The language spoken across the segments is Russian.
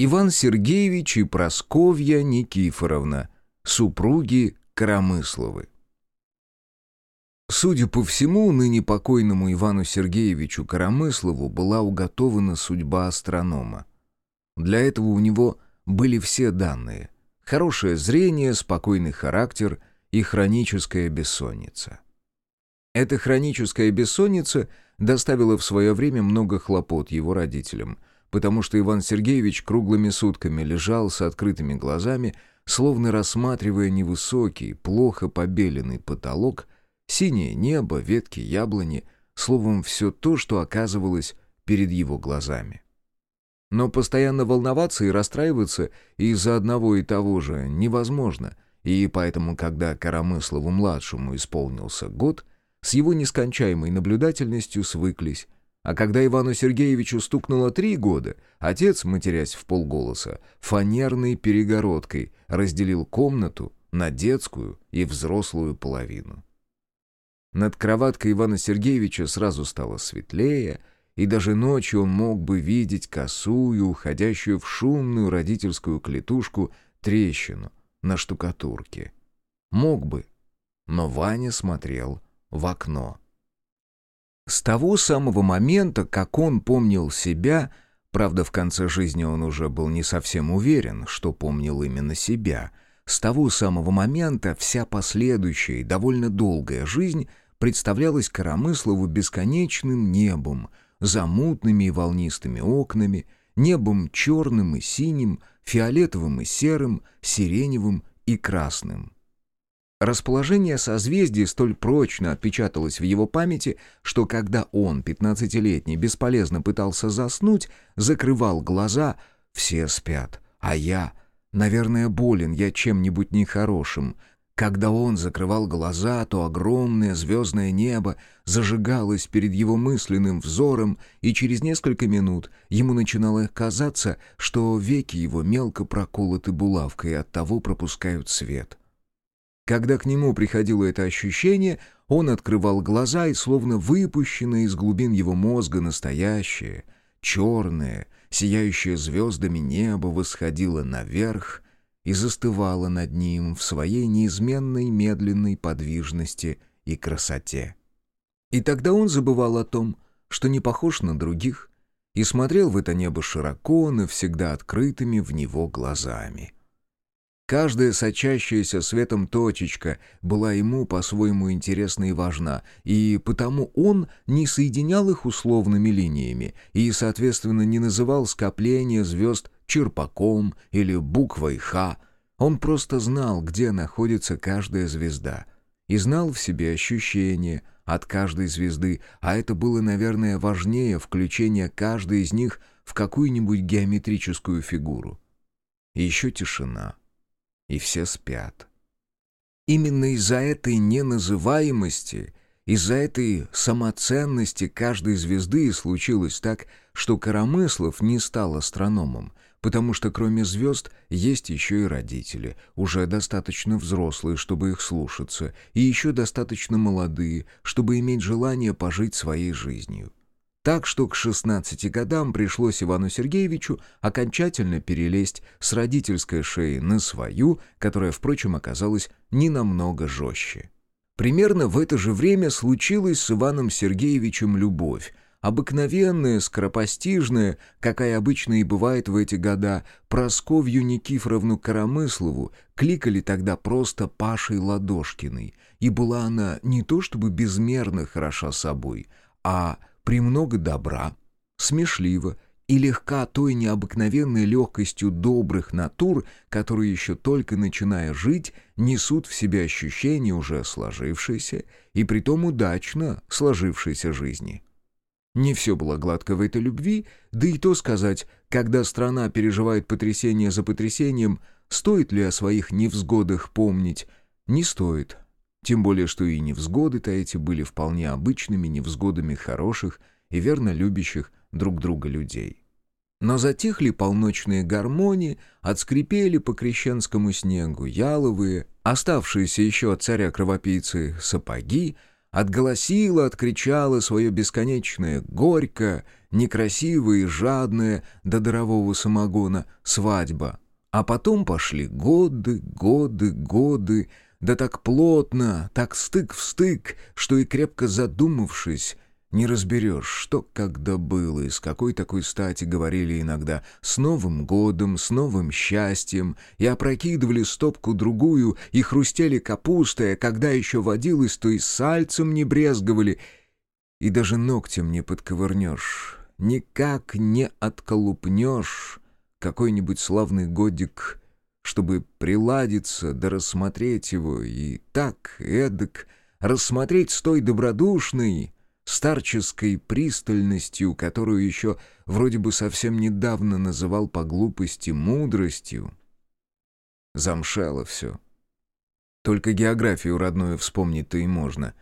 Иван Сергеевич и Просковья Никифоровна, супруги Коромысловы. Судя по всему, ныне покойному Ивану Сергеевичу Коромыслову была уготована судьба астронома. Для этого у него были все данные – хорошее зрение, спокойный характер и хроническая бессонница. Эта хроническая бессонница доставила в свое время много хлопот его родителям – потому что Иван Сергеевич круглыми сутками лежал с открытыми глазами, словно рассматривая невысокий, плохо побеленный потолок, синее небо, ветки яблони, словом, все то, что оказывалось перед его глазами. Но постоянно волноваться и расстраиваться из-за одного и того же невозможно, и поэтому, когда Коромыслову-младшему исполнился год, с его нескончаемой наблюдательностью свыклись, а когда Ивану Сергеевичу стукнуло три года, отец, матерясь в полголоса, фанерной перегородкой разделил комнату на детскую и взрослую половину. Над кроваткой Ивана Сергеевича сразу стало светлее, и даже ночью он мог бы видеть косую, уходящую в шумную родительскую клетушку трещину на штукатурке. Мог бы, но Ваня смотрел в окно. С того самого момента, как он помнил себя, правда, в конце жизни он уже был не совсем уверен, что помнил именно себя, с того самого момента вся последующая и довольно долгая жизнь представлялась Коромыслову бесконечным небом, замутными и волнистыми окнами, небом черным и синим, фиолетовым и серым, сиреневым и красным. Расположение созвездий столь прочно отпечаталось в его памяти, что когда он, пятнадцатилетний, бесполезно пытался заснуть, закрывал глаза, все спят, а я, наверное, болен я чем-нибудь нехорошим. Когда он закрывал глаза, то огромное звездное небо зажигалось перед его мысленным взором, и через несколько минут ему начинало казаться, что веки его мелко проколоты булавкой и оттого пропускают свет. Когда к нему приходило это ощущение, он открывал глаза, и словно выпущенное из глубин его мозга настоящее, черное, сияющее звездами небо восходило наверх и застывало над ним в своей неизменной медленной подвижности и красоте. И тогда он забывал о том, что не похож на других, и смотрел в это небо широко, навсегда открытыми в него глазами — Каждая сочащаяся светом точечка была ему по-своему интересна и важна, и потому он не соединял их условными линиями и, соответственно, не называл скопление звезд черпаком или буквой «Х». Он просто знал, где находится каждая звезда, и знал в себе ощущения от каждой звезды, а это было, наверное, важнее включения каждой из них в какую-нибудь геометрическую фигуру. И еще тишина — и все спят. Именно из-за этой неназываемости, из-за этой самоценности каждой звезды случилось так, что Коромыслов не стал астрономом, потому что кроме звезд есть еще и родители, уже достаточно взрослые, чтобы их слушаться, и еще достаточно молодые, чтобы иметь желание пожить своей жизнью. Так что к 16 годам пришлось Ивану Сергеевичу окончательно перелезть с родительской шеи на свою, которая, впрочем, оказалась не намного жестче. Примерно в это же время случилась с Иваном Сергеевичем любовь, обыкновенная, скоропостижная, какая обычно и бывает в эти года, Просковью Никифоровну Коромыслову кликали тогда просто Пашей Ладошкиной, и была она не то чтобы безмерно хороша собой, а премного добра, смешливо и легка той необыкновенной легкостью добрых натур, которые еще только начиная жить, несут в себе ощущение уже сложившейся и притом удачно сложившейся жизни. Не все было гладко в этой любви, да и то сказать, когда страна переживает потрясение за потрясением, стоит ли о своих невзгодах помнить, не стоит, тем более, что и невзгоды-то эти были вполне обычными невзгодами хороших и верно любящих друг друга людей. Но затихли полночные гармонии, отскрипели по крещенскому снегу яловые, оставшиеся еще от царя-кровопийцы сапоги, отголосила, откричала свое бесконечное «горько», некрасивая и жадная до дарового самогона свадьба. А потом пошли годы, годы, годы, да так плотно, так стык в стык, что и крепко задумавшись, не разберешь, что когда было и с какой такой стати говорили иногда «с Новым годом», «с новым счастьем», и опрокидывали стопку-другую, и хрустели капустой, а когда еще водилось, то и сальцем не брезговали, и даже ногтем не подковырнешь, никак не отколупнешь какой-нибудь славный годик, чтобы приладиться да рассмотреть его, и так, эдак, рассмотреть с той добродушной, старческой пристальностью, которую еще вроде бы совсем недавно называл по глупости мудростью. Замшало все. Только географию родную вспомнить-то и можно.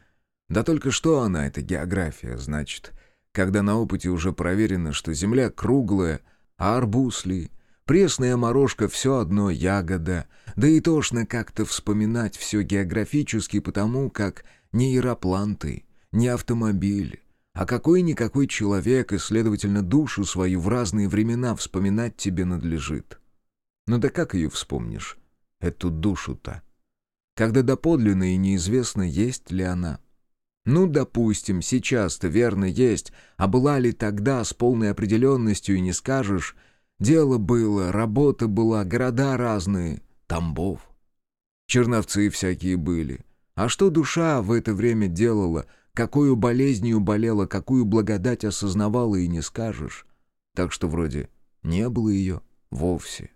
Да только что она, эта география, значит, когда на опыте уже проверено, что земля круглая, а арбуз ли, пресная морожка все одно ягода, да и тошно как-то вспоминать все географически, потому как нейропланты — не автомобиль, а какой-никакой человек, и, следовательно, душу свою в разные времена вспоминать тебе надлежит. Но ну да как ее вспомнишь, эту душу-то? Когда доподлинно и неизвестно, есть ли она. Ну, допустим, сейчас-то верно есть, а была ли тогда с полной определенностью и не скажешь, дело было, работа была, города разные, Тамбов. Черновцы всякие были. А что душа в это время делала, Какую болезнью болела, какую благодать осознавала и не скажешь. Так что вроде не было ее вовсе.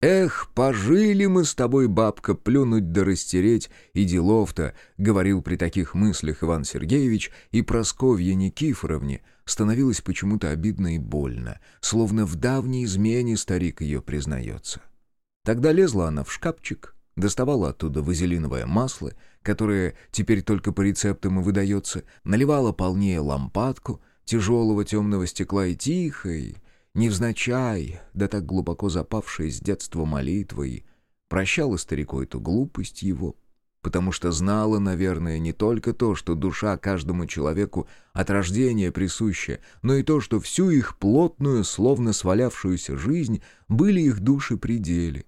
«Эх, пожили мы с тобой, бабка, плюнуть да растереть, и делов-то», — говорил при таких мыслях Иван Сергеевич, и Просковье Никифоровне становилось почему-то обидно и больно, словно в давней измене старик ее признается. Тогда лезла она в шкафчик, доставала оттуда вазелиновое масло — которое теперь только по рецептам и выдается, наливала полнее лампадку тяжелого темного стекла и тихой, невзначай, да так глубоко запавшей с детства молитвой, прощала старику эту глупость его, потому что знала, наверное, не только то, что душа каждому человеку от рождения присуща, но и то, что всю их плотную, словно свалявшуюся жизнь были их души пределе,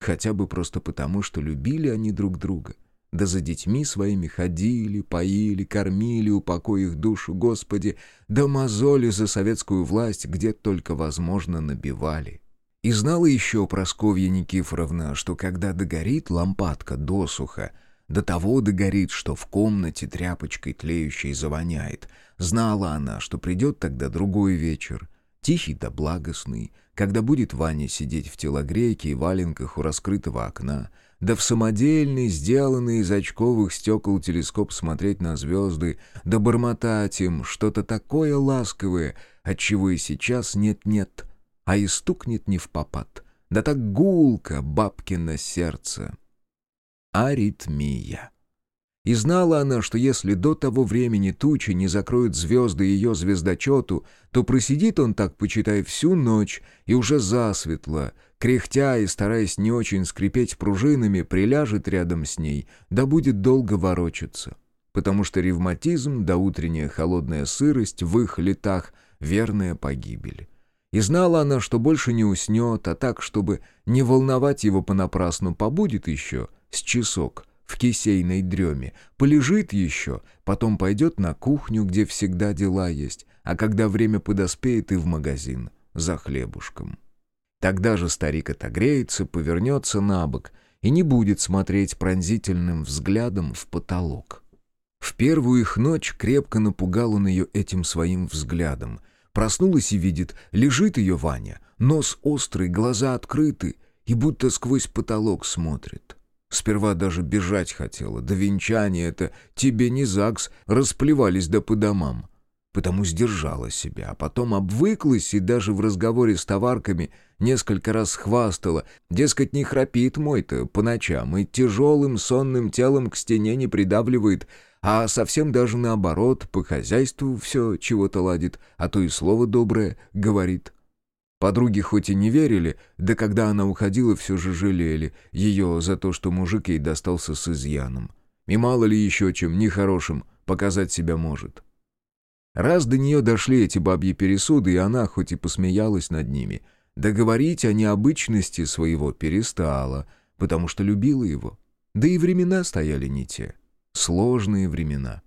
хотя бы просто потому, что любили они друг друга — да за детьми своими ходили, поили, кормили, упокой их душу, Господи, да мозоли за советскую власть где только возможно набивали. И знала еще Просковья Никифоровна, что когда догорит лампадка досуха, до того догорит, что в комнате тряпочкой тлеющей завоняет. Знала она, что придет тогда другой вечер, тихий да благостный, когда будет Ваня сидеть в телогрейке и валенках у раскрытого окна, да в самодельный, сделанный из очковых стекол телескоп смотреть на звезды, да бормотать им что-то такое ласковое, отчего и сейчас нет-нет, а и стукнет не в попад, да так гулко бабкино сердце. Аритмия. И знала она, что если до того времени тучи не закроют звезды ее звездочету, то просидит он так, почитай, всю ночь, и уже засветло, кряхтя и стараясь не очень скрипеть пружинами, приляжет рядом с ней, да будет долго ворочаться. Потому что ревматизм да утренняя холодная сырость в их летах — верная погибель. И знала она, что больше не уснет, а так, чтобы не волновать его понапрасну, побудет еще с часок в кисейной дреме, полежит еще, потом пойдет на кухню, где всегда дела есть, а когда время подоспеет и в магазин за хлебушком. Тогда же старик отогреется, повернется на бок и не будет смотреть пронзительным взглядом в потолок. В первую их ночь крепко напугал он ее этим своим взглядом. Проснулась и видит, лежит ее Ваня, нос острый, глаза открыты, и будто сквозь потолок смотрит. Сперва даже бежать хотела, до венчания это тебе не ЗАГС, расплевались да по домам. Потому сдержала себя, а потом обвыклась и даже в разговоре с товарками несколько раз хвастала, дескать, не храпит мой-то по ночам и тяжелым сонным телом к стене не придавливает, а совсем даже наоборот, по хозяйству все чего-то ладит, а то и слово доброе говорит. Подруги хоть и не верили, да когда она уходила, все же жалели ее за то, что мужик ей достался с изъяном. И мало ли еще чем нехорошим показать себя может. — Раз до нее дошли эти бабьи пересуды, и она, хоть и посмеялась над ними, договорить о необычности своего перестала, потому что любила его. Да и времена стояли не те. Сложные времена.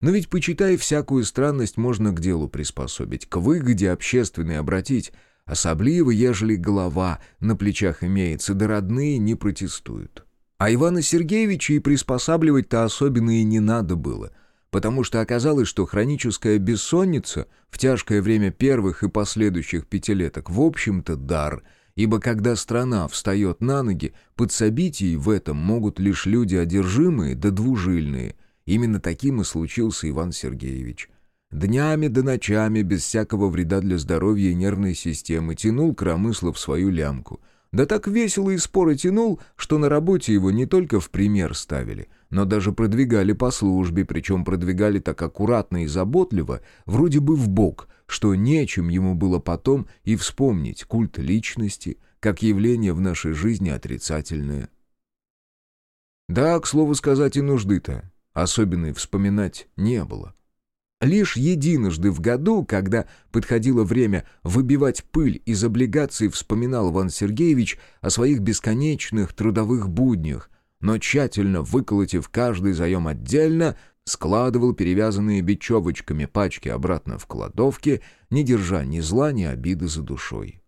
Но ведь, почитай, всякую странность можно к делу приспособить, к выгоде общественной обратить, особливо, ежели голова на плечах имеется, да родные не протестуют. А Ивана Сергеевича и приспосабливать-то особенно и не надо было, потому что оказалось, что хроническая бессонница в тяжкое время первых и последующих пятилеток в общем-то дар, ибо когда страна встает на ноги, подсобить ей в этом могут лишь люди одержимые да двужильные. Именно таким и случился Иван Сергеевич. Днями да ночами, без всякого вреда для здоровья и нервной системы, тянул Кромыслов свою лямку — да так весело и споры тянул, что на работе его не только в пример ставили, но даже продвигали по службе, причем продвигали так аккуратно и заботливо, вроде бы в бок, что нечем ему было потом и вспомнить культ личности, как явление в нашей жизни отрицательное. Да, к слову сказать, и нужды-то особенной вспоминать не было. Лишь единожды в году, когда подходило время выбивать пыль из облигаций, вспоминал Иван Сергеевич о своих бесконечных трудовых буднях, но тщательно выколотив каждый заем отдельно, складывал перевязанные бечевочками пачки обратно в кладовке, не держа ни зла, ни обиды за душой.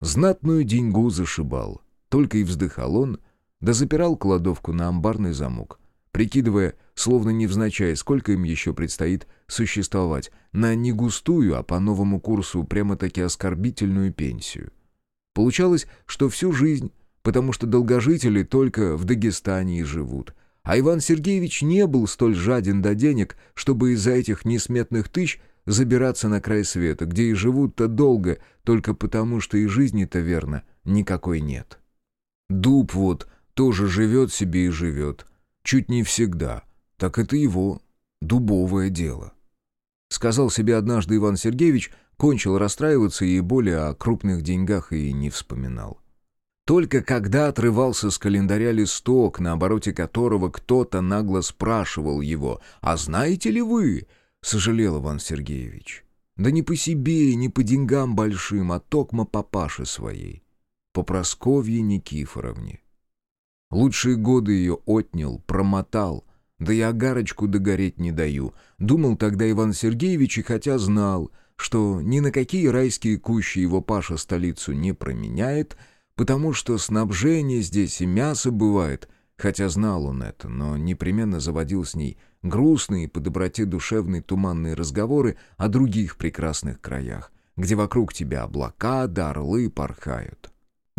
Знатную деньгу зашибал, только и вздыхал он, да запирал кладовку на амбарный замок прикидывая, словно невзначай, сколько им еще предстоит существовать, на не густую, а по новому курсу прямо-таки оскорбительную пенсию. Получалось, что всю жизнь, потому что долгожители только в Дагестане и живут. А Иван Сергеевич не был столь жаден до денег, чтобы из-за этих несметных тысяч забираться на край света, где и живут-то долго, только потому что и жизни-то, верно, никакой нет. Дуб вот тоже живет себе и живет, Чуть не всегда. Так это его дубовое дело. Сказал себе однажды Иван Сергеевич, кончил расстраиваться и более о крупных деньгах и не вспоминал. Только когда отрывался с календаря листок, на обороте которого кто-то нагло спрашивал его «А знаете ли вы?» — сожалел Иван Сергеевич. Да не по себе и не по деньгам большим, а токмо папаше своей, по Просковье Никифоровне. Лучшие годы ее отнял, промотал. Да и огарочку догореть не даю. Думал тогда Иван Сергеевич, и хотя знал, что ни на какие райские кущи его Паша столицу не променяет, потому что снабжение здесь и мясо бывает, хотя знал он это, но непременно заводил с ней грустные по доброте душевной туманные разговоры о других прекрасных краях, где вокруг тебя облака да орлы порхают.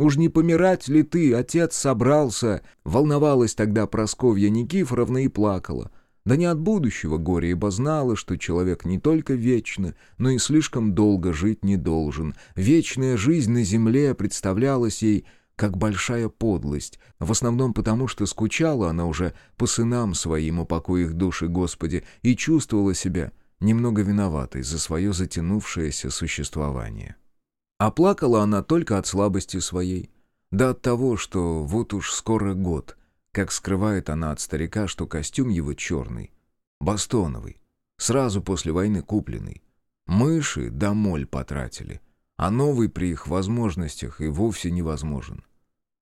Уж не помирать ли ты, отец собрался?» Волновалась тогда Просковья Никифоровна и плакала. Да не от будущего горя, ибо знала, что человек не только вечно, но и слишком долго жить не должен. Вечная жизнь на земле представлялась ей как большая подлость, в основном потому, что скучала она уже по сынам своим, упокой их души Господи, и чувствовала себя немного виноватой за свое затянувшееся существование. А плакала она только от слабости своей, да от того, что вот уж скоро год, как скрывает она от старика, что костюм его черный, бастоновый, сразу после войны купленный. Мыши да моль потратили, а новый при их возможностях и вовсе невозможен.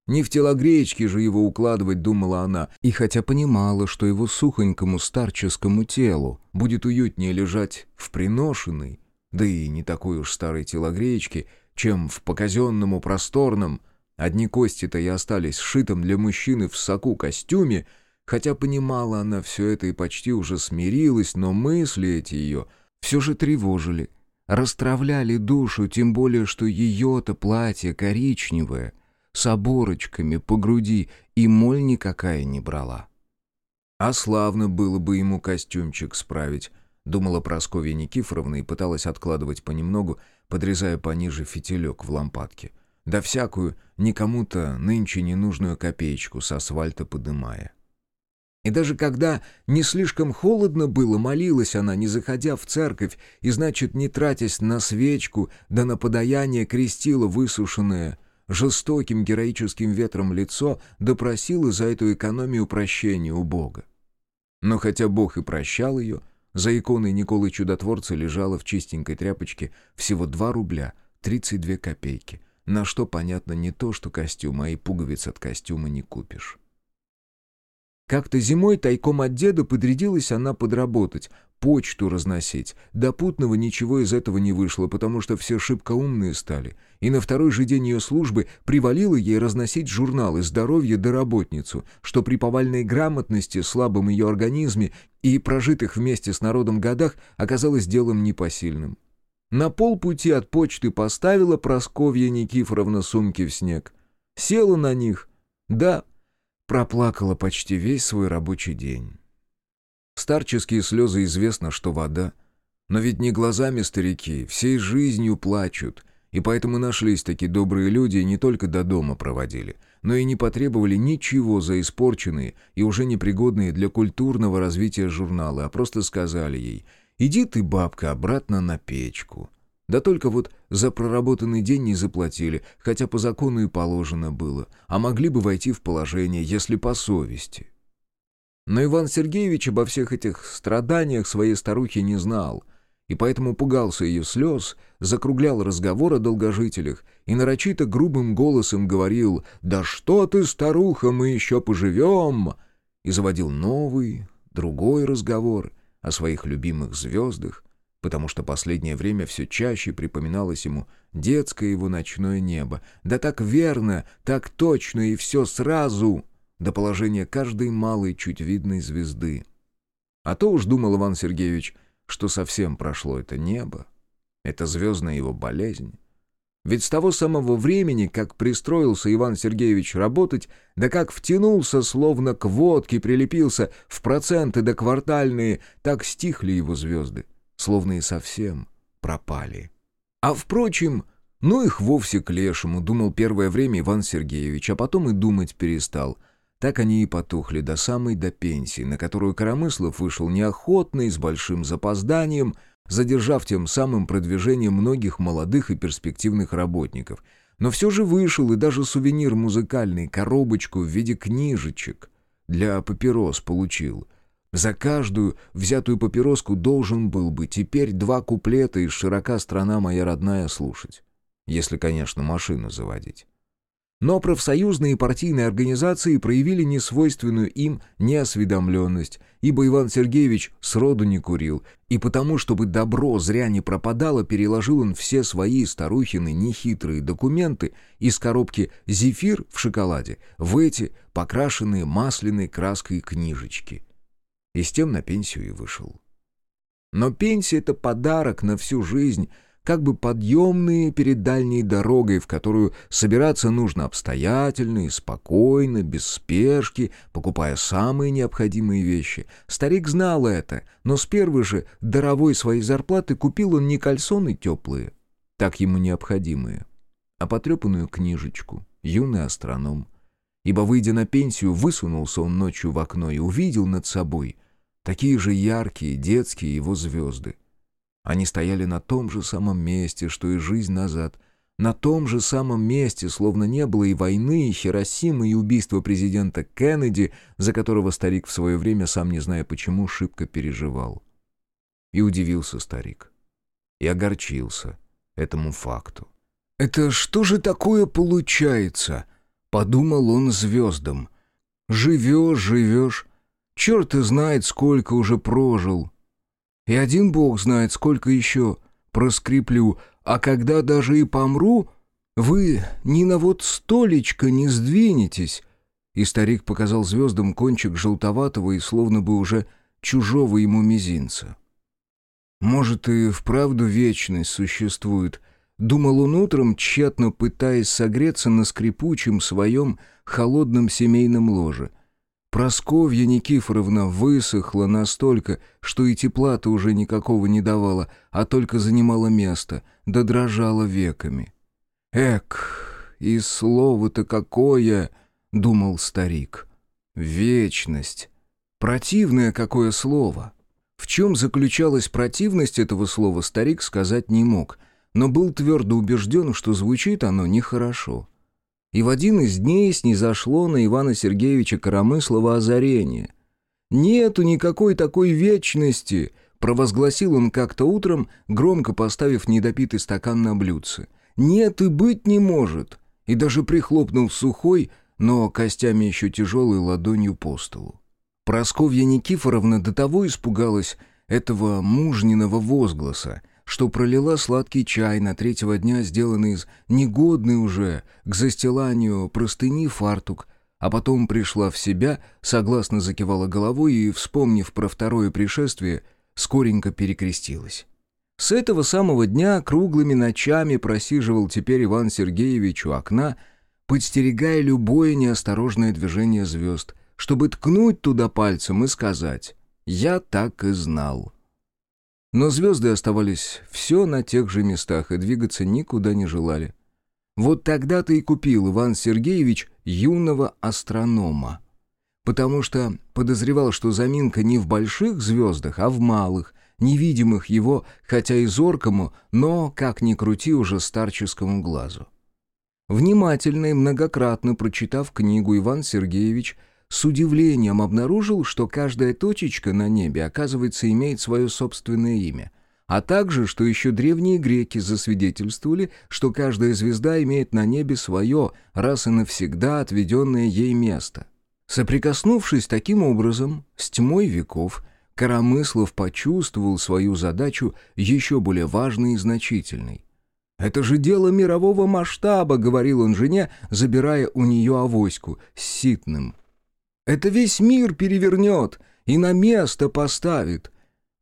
Не в телогреечке же его укладывать, думала она, и хотя понимала, что его сухонькому старческому телу будет уютнее лежать в приношенной, да и не такой уж старой телогреечке, чем в показенному просторном, одни кости-то и остались сшитым для мужчины в соку костюме, хотя понимала она все это и почти уже смирилась, но мысли эти ее все же тревожили, расстравляли душу, тем более, что ее-то платье коричневое, с оборочками по груди, и моль никакая не брала. А славно было бы ему костюмчик справить, думала Прасковья Никифоровна и пыталась откладывать понемногу, подрезая пониже фитилек в лампадке. Да всякую, никому-то нынче ненужную копеечку с асфальта подымая. И даже когда не слишком холодно было, молилась она, не заходя в церковь, и, значит, не тратясь на свечку, да на подаяние крестила высушенное жестоким героическим ветром лицо, да просила за эту экономию прощения у Бога. Но хотя Бог и прощал ее, За иконой Николы Чудотворца лежало в чистенькой тряпочке всего 2 рубля 32 копейки, на что, понятно, не то, что костюм, а и пуговиц от костюма не купишь. Как-то зимой тайком от деда подрядилась она подработать, почту разносить. До путного ничего из этого не вышло, потому что все шибко умные стали. И на второй же день ее службы привалило ей разносить журналы «Здоровье да работницу», что при повальной грамотности, слабом ее организме и прожитых вместе с народом годах оказалось делом непосильным. На полпути от почты поставила Просковья Никифоровна сумки в снег. Села на них. Да, проплакала почти весь свой рабочий день. Старческие слезы известно, что вода. Но ведь не глазами старики, всей жизнью плачут. И поэтому нашлись такие добрые люди и не только до дома проводили, но и не потребовали ничего за испорченные и уже непригодные для культурного развития журналы, а просто сказали ей «Иди ты, бабка, обратно на печку». Да только вот за проработанный день не заплатили, хотя по закону и положено было, а могли бы войти в положение, если по совести. Но Иван Сергеевич обо всех этих страданиях своей старухи не знал, и поэтому пугался ее слез, закруглял разговор о долгожителях и нарочито грубым голосом говорил «Да что ты, старуха, мы еще поживем!» и заводил новый, другой разговор о своих любимых звездах, потому что последнее время все чаще припоминалось ему детское его ночное небо. Да так верно, так точно и все сразу, до положения каждой малой чуть видной звезды. А то уж думал Иван Сергеевич, что совсем прошло это небо, это звездная его болезнь. Ведь с того самого времени, как пристроился Иван Сергеевич работать, да как втянулся, словно к водке прилепился в проценты да квартальные, так стихли его звезды словно и совсем пропали. А впрочем, ну их вовсе к лешему, думал первое время Иван Сергеевич, а потом и думать перестал. Так они и потухли до самой до пенсии, на которую Коромыслов вышел неохотно и с большим запозданием, задержав тем самым продвижение многих молодых и перспективных работников. Но все же вышел и даже сувенир музыкальный, коробочку в виде книжечек для папирос получил — за каждую взятую папироску должен был бы теперь два куплета из «Широка страна моя родная» слушать. Если, конечно, машину заводить. Но профсоюзные и партийные организации проявили несвойственную им неосведомленность, ибо Иван Сергеевич сроду не курил, и потому, чтобы добро зря не пропадало, переложил он все свои старухины нехитрые документы из коробки «Зефир» в шоколаде в эти покрашенные масляной краской книжечки — и с тем на пенсию и вышел. Но пенсия — это подарок на всю жизнь, как бы подъемные перед дальней дорогой, в которую собираться нужно обстоятельно и спокойно, без спешки, покупая самые необходимые вещи. Старик знал это, но с первой же даровой своей зарплаты купил он не кальсоны теплые, так ему необходимые, а потрепанную книжечку «Юный астроном», ибо, выйдя на пенсию, высунулся он ночью в окно и увидел над собой такие же яркие детские его звезды. Они стояли на том же самом месте, что и жизнь назад, на том же самом месте, словно не было и войны, и Хиросимы, и убийства президента Кеннеди, за которого старик в свое время, сам не зная почему, шибко переживал. И удивился старик. И огорчился этому факту. «Это что же такое получается?» Подумал он звездам. Живешь, живешь. Черт и знает, сколько уже прожил. И один бог знает, сколько еще проскреплю. А когда даже и помру, вы ни на вот столечко не сдвинетесь. И старик показал звездам кончик желтоватого и словно бы уже чужого ему мизинца. Может, и вправду вечность существует, Думал он утром, тщетно пытаясь согреться на скрипучем своем холодном семейном ложе. Просковья Никифоровна высохла настолько, что и тепла-то уже никакого не давала, а только занимала место, да дрожала веками. «Эк, и слово-то какое!» — думал старик. «Вечность! Противное какое слово!» В чем заключалась противность этого слова, старик сказать не мог — но был твердо убежден, что звучит оно нехорошо. И в один из дней снизошло на Ивана Сергеевича Коромыслова озарение. «Нету никакой такой вечности, Провозгласил он как-то утром, громко поставив недопитый стакан на блюдце. «Нет и быть не может!» И даже прихлопнул сухой, но костями еще тяжелой ладонью по столу. Просковья Никифоровна до того испугалась этого мужниного возгласа, что пролила сладкий чай на третьего дня, сделанный из негодный уже к застиланию простыни фартук, а потом пришла в себя, согласно закивала головой и, вспомнив про второе пришествие, скоренько перекрестилась. С этого самого дня круглыми ночами просиживал теперь Иван Сергеевич у окна, подстерегая любое неосторожное движение звезд, чтобы ткнуть туда пальцем и сказать «Я так и знал». Но звезды оставались все на тех же местах и двигаться никуда не желали. Вот тогда-то и купил Иван Сергеевич юного астронома. Потому что подозревал, что заминка не в больших звездах, а в малых, невидимых его, хотя и зоркому, но, как ни крути, уже старческому глазу. Внимательно и многократно прочитав книгу, Иван Сергеевич с удивлением обнаружил, что каждая точечка на небе, оказывается, имеет свое собственное имя, а также, что еще древние греки засвидетельствовали, что каждая звезда имеет на небе свое, раз и навсегда отведенное ей место. Соприкоснувшись таким образом с тьмой веков, Коромыслов почувствовал свою задачу еще более важной и значительной. «Это же дело мирового масштаба», — говорил он жене, забирая у нее авоську с ситным. «Это весь мир перевернет и на место поставит».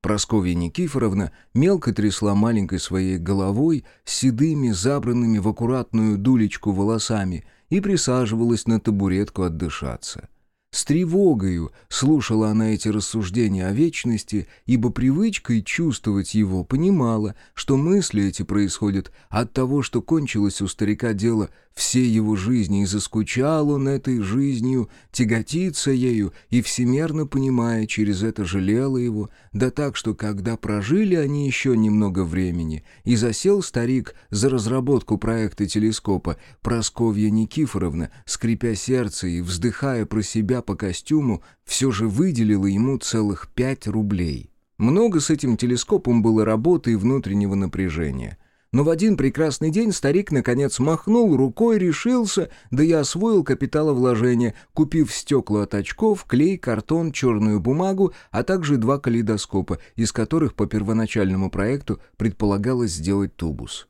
Просковья Никифоровна мелко трясла маленькой своей головой, седыми, забранными в аккуратную дулечку волосами, и присаживалась на табуретку отдышаться. С тревогою слушала она эти рассуждения о вечности, ибо привычкой чувствовать его понимала, что мысли эти происходят от того, что кончилось у старика дело всей его жизни, и заскучал он этой жизнью, тяготится ею, и всемерно понимая, через это жалела его, да так, что когда прожили они еще немного времени, и засел старик за разработку проекта телескопа, Просковья Никифоровна, скрипя сердце и вздыхая про себя по костюму, все же выделила ему целых пять рублей. Много с этим телескопом было работы и внутреннего напряжения — но в один прекрасный день старик наконец махнул рукой, решился, да и освоил капиталовложение, купив стекла от очков, клей, картон, черную бумагу, а также два калейдоскопа, из которых по первоначальному проекту предполагалось сделать тубус.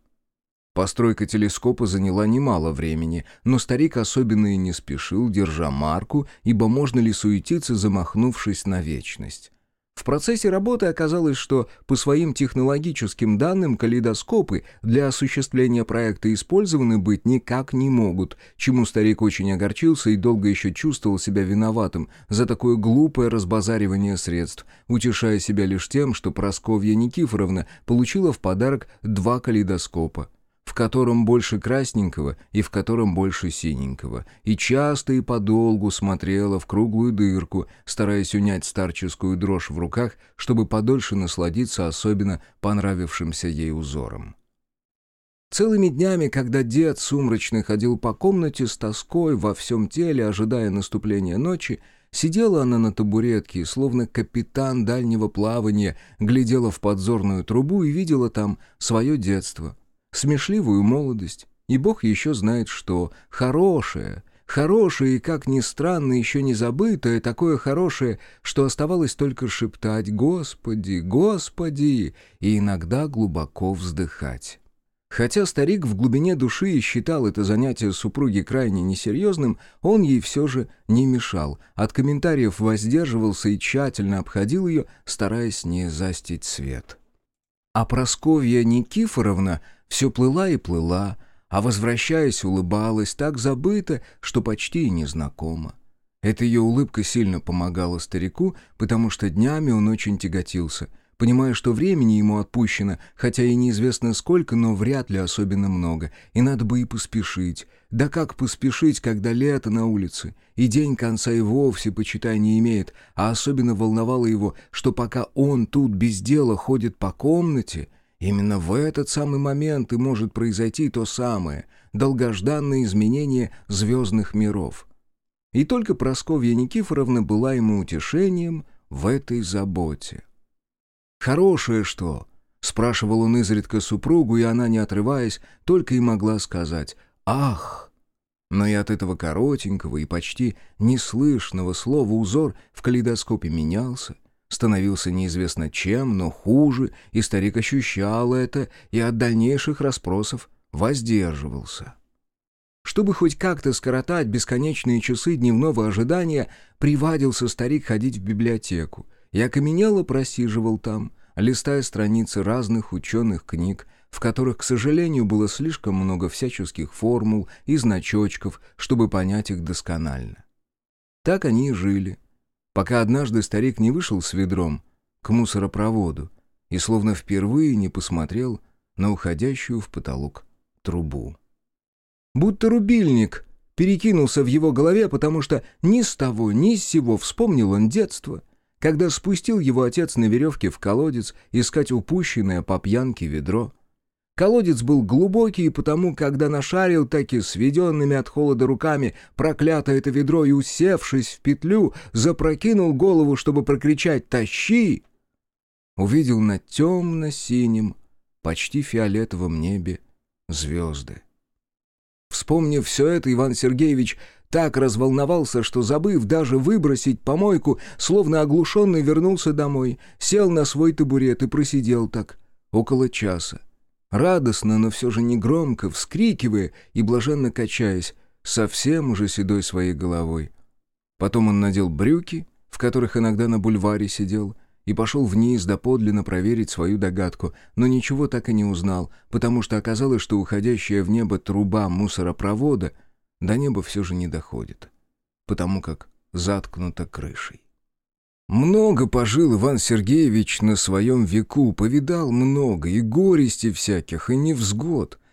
Постройка телескопа заняла немало времени, но старик особенно и не спешил, держа марку, ибо можно ли суетиться, замахнувшись на вечность. В процессе работы оказалось, что по своим технологическим данным калейдоскопы для осуществления проекта использованы быть никак не могут, чему старик очень огорчился и долго еще чувствовал себя виноватым за такое глупое разбазаривание средств, утешая себя лишь тем, что Просковья Никифоровна получила в подарок два калейдоскопа в котором больше красненького и в котором больше синенького, и часто и подолгу смотрела в круглую дырку, стараясь унять старческую дрожь в руках, чтобы подольше насладиться особенно понравившимся ей узором. Целыми днями, когда дед сумрачный ходил по комнате с тоской во всем теле, ожидая наступления ночи, Сидела она на табуретке, словно капитан дальнего плавания, глядела в подзорную трубу и видела там свое детство, смешливую молодость, и Бог еще знает что, хорошее, хорошее и, как ни странно, еще не забытое, такое хорошее, что оставалось только шептать «Господи, Господи!» и иногда глубоко вздыхать. Хотя старик в глубине души и считал это занятие супруги крайне несерьезным, он ей все же не мешал, от комментариев воздерживался и тщательно обходил ее, стараясь не застить свет. А Просковья Никифоровна все плыла и плыла, а возвращаясь улыбалась, так забыто, что почти и незнакома. Эта ее улыбка сильно помогала старику, потому что днями он очень тяготился, понимая, что времени ему отпущено, хотя и неизвестно сколько, но вряд ли особенно много, и надо бы и поспешить. Да как поспешить, когда лето на улице, и день конца и вовсе, почитай, не имеет, а особенно волновало его, что пока он тут без дела ходит по комнате, Именно в этот самый момент и может произойти то самое, долгожданное изменение звездных миров. И только Просковья Никифоровна была ему утешением в этой заботе. «Хорошее что?» — спрашивал он изредка супругу, и она, не отрываясь, только и могла сказать «Ах!». Но и от этого коротенького и почти неслышного слова узор в калейдоскопе менялся, становился неизвестно чем, но хуже, и старик ощущал это и от дальнейших расспросов воздерживался. Чтобы хоть как-то скоротать бесконечные часы дневного ожидания, привадился старик ходить в библиотеку и окаменело просиживал там, листая страницы разных ученых книг, в которых, к сожалению, было слишком много всяческих формул и значочков, чтобы понять их досконально. Так они и жили, пока однажды старик не вышел с ведром к мусоропроводу и словно впервые не посмотрел на уходящую в потолок трубу. Будто рубильник перекинулся в его голове, потому что ни с того, ни с сего вспомнил он детство, когда спустил его отец на веревке в колодец искать упущенное по пьянке ведро. Колодец был глубокий, и потому, когда нашарил таки сведенными от холода руками проклятое это ведро и, усевшись в петлю, запрокинул голову, чтобы прокричать «Тащи!», увидел на темно-синем, почти фиолетовом небе звезды. Вспомнив все это, Иван Сергеевич так разволновался, что, забыв даже выбросить помойку, словно оглушенный вернулся домой, сел на свой табурет и просидел так около часа. Радостно, но все же не громко, вскрикивая и блаженно качаясь, совсем уже седой своей головой. Потом он надел брюки, в которых иногда на бульваре сидел, и пошел вниз доподлинно проверить свою догадку, но ничего так и не узнал, потому что оказалось, что уходящая в небо труба мусоропровода до неба все же не доходит, потому как заткнута крышей. Много пожил Иван Сергеевич на своем веку, повидал много и горести всяких, и невзгод —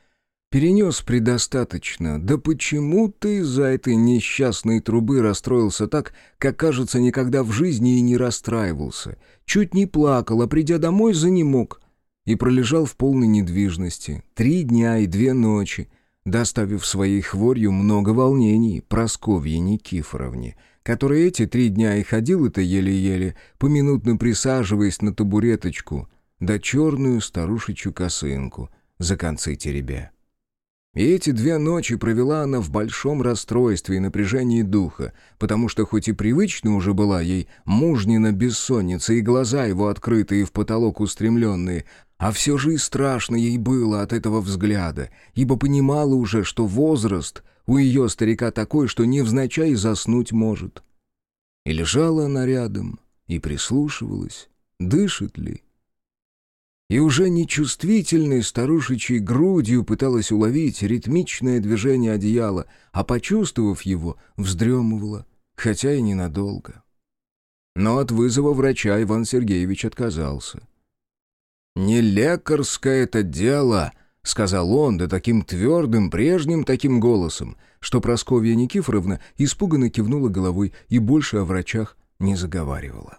Перенес предостаточно. Да почему ты из-за этой несчастной трубы расстроился так, как, кажется, никогда в жизни и не расстраивался? Чуть не плакал, а придя домой, занемог. И пролежал в полной недвижности. Три дня и две ночи, доставив своей хворью много волнений Просковье Никифоровне, которая эти три дня и ходила-то еле-еле, поминутно присаживаясь на табуреточку, да черную старушечью косынку за концы теребя. И эти две ночи провела она в большом расстройстве и напряжении духа, потому что хоть и привычно уже была ей мужнина бессонница и глаза его открытые в потолок устремленные, а все же и страшно ей было от этого взгляда, ибо понимала уже, что возраст у ее старика такой, что невзначай заснуть может. И лежала она рядом, и прислушивалась, дышит ли, и уже нечувствительной старушечьей грудью пыталась уловить ритмичное движение одеяла, а, почувствовав его, вздремывала, хотя и ненадолго. Но от вызова врача Иван Сергеевич отказался. «Не лекарское это дело», — сказал он, да таким твердым, прежним таким голосом, что Просковья Никифоровна испуганно кивнула головой и больше о врачах не заговаривала.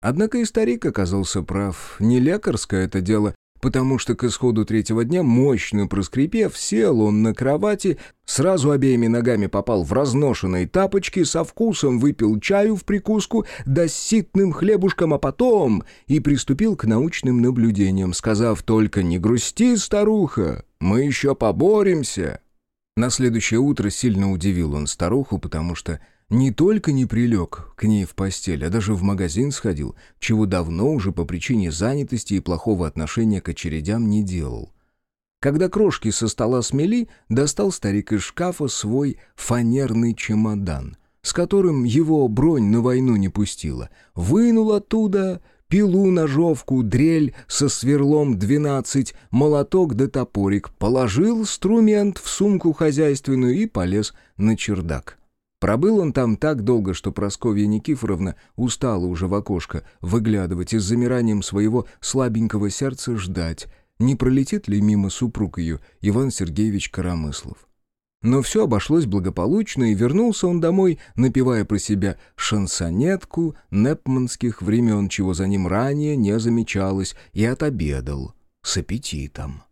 Однако и старик оказался прав. Не лекарское это дело, потому что к исходу третьего дня, мощно проскрипев, сел он на кровати, сразу обеими ногами попал в разношенные тапочки, со вкусом выпил чаю в прикуску, да ситным хлебушком, а потом и приступил к научным наблюдениям, сказав только «Не грусти, старуха, мы еще поборемся». На следующее утро сильно удивил он старуху, потому что не только не прилег к ней в постель, а даже в магазин сходил, чего давно уже по причине занятости и плохого отношения к очередям не делал. Когда крошки со стола смели, достал старик из шкафа свой фанерный чемодан, с которым его бронь на войну не пустила. Вынул оттуда пилу, ножовку, дрель со сверлом двенадцать, молоток да топорик, положил инструмент в сумку хозяйственную и полез на чердак. Пробыл он там так долго, что Просковья Никифоровна устала уже в окошко выглядывать и с замиранием своего слабенького сердца ждать, не пролетит ли мимо супруг ее Иван Сергеевич Коромыслов. Но все обошлось благополучно, и вернулся он домой, напевая про себя шансонетку непманских времен, чего за ним ранее не замечалось, и отобедал с аппетитом.